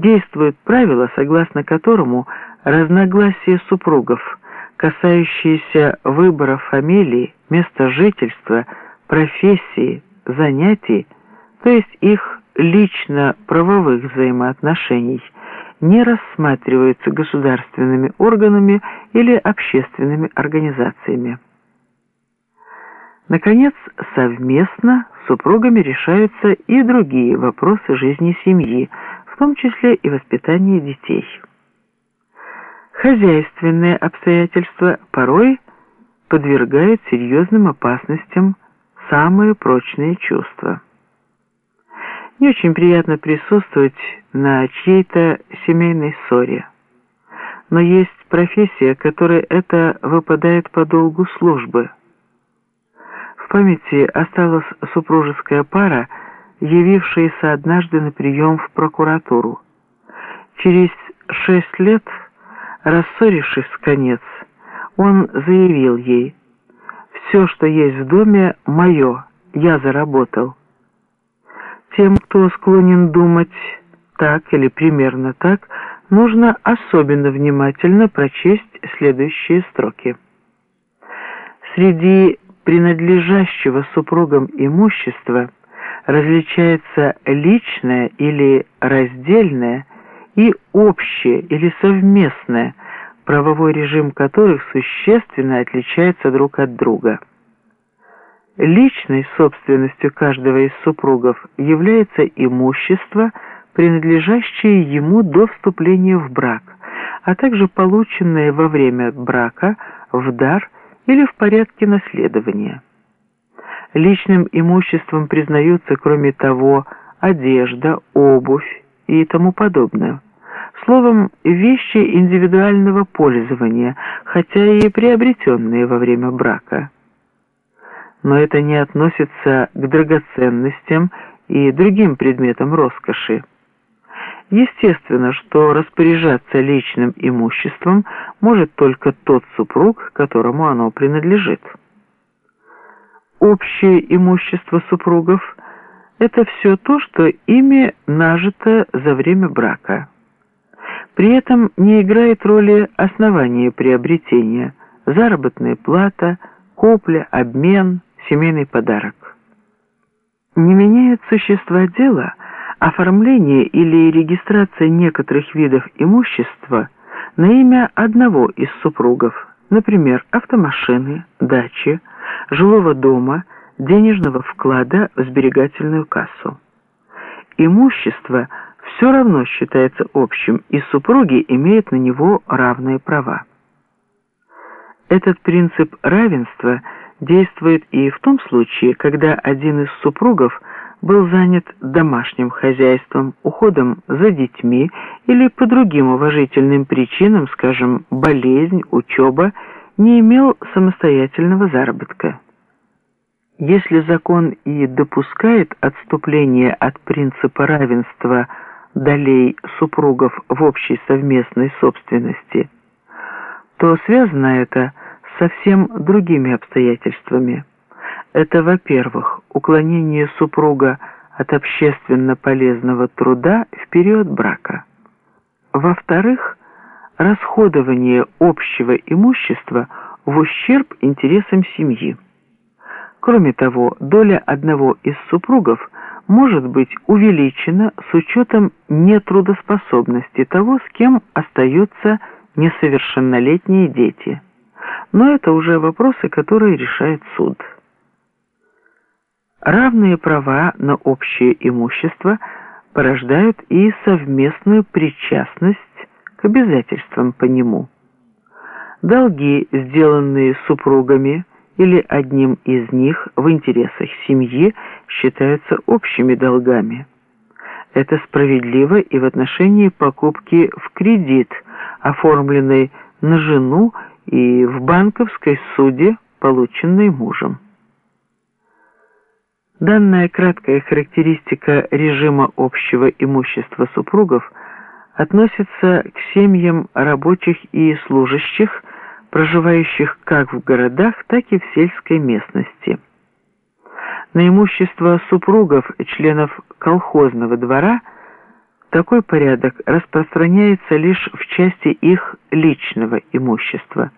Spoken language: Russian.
действует правило, согласно которому разногласия супругов, касающиеся выбора фамилии, места жительства, профессии, занятий, то есть их лично-правовых взаимоотношений, не рассматриваются государственными органами или общественными организациями. Наконец, совместно супругами решаются и другие вопросы жизни семьи, том числе и воспитание детей. Хозяйственные обстоятельства порой подвергают серьезным опасностям самые прочные чувства. Не очень приятно присутствовать на чьей-то семейной ссоре. Но есть профессия, которой это выпадает по долгу службы. В памяти осталась супружеская пара, явившаяся однажды на прием в прокуратуру. Через шесть лет, рассорившись в конец, он заявил ей, «Все, что есть в доме, мое, я заработал». Тем, кто склонен думать так или примерно так, нужно особенно внимательно прочесть следующие строки. Среди принадлежащего супругам имущества различается личное или раздельное и общее или совместное, правовой режим которых существенно отличается друг от друга. Личной собственностью каждого из супругов является имущество, принадлежащее ему до вступления в брак, а также полученное во время брака в дар или в порядке наследования. Личным имуществом признаются, кроме того, одежда, обувь и тому подобное. Словом, вещи индивидуального пользования, хотя и приобретенные во время брака но это не относится к драгоценностям и другим предметам роскоши. Естественно, что распоряжаться личным имуществом может только тот супруг, которому оно принадлежит. Общее имущество супругов – это все то, что ими нажито за время брака. При этом не играет роли основания приобретения, заработная плата, копля, обмен – семейный подарок. Не меняет существа дела оформление или регистрация некоторых видов имущества на имя одного из супругов, например, автомашины, дачи, жилого дома, денежного вклада в сберегательную кассу. Имущество все равно считается общим, и супруги имеют на него равные права. Этот принцип равенства – действует и в том случае, когда один из супругов был занят домашним хозяйством, уходом за детьми или по другим уважительным причинам, скажем, болезнь, учеба, не имел самостоятельного заработка. Если закон и допускает отступление от принципа равенства долей супругов в общей совместной собственности, то связано это совсем другими обстоятельствами. Это, во-первых, уклонение супруга от общественно полезного труда в период брака. Во-вторых, расходование общего имущества в ущерб интересам семьи. Кроме того, доля одного из супругов может быть увеличена с учетом нетрудоспособности того, с кем остаются несовершеннолетние дети но это уже вопросы, которые решает суд. Равные права на общее имущество порождают и совместную причастность к обязательствам по нему. Долги, сделанные супругами или одним из них в интересах семьи, считаются общими долгами. Это справедливо и в отношении покупки в кредит, оформленной на жену и в банковской суде, полученной мужем. Данная краткая характеристика режима общего имущества супругов относится к семьям рабочих и служащих, проживающих как в городах, так и в сельской местности. На имущество супругов, членов колхозного двора, такой порядок распространяется лишь в части их личного имущества.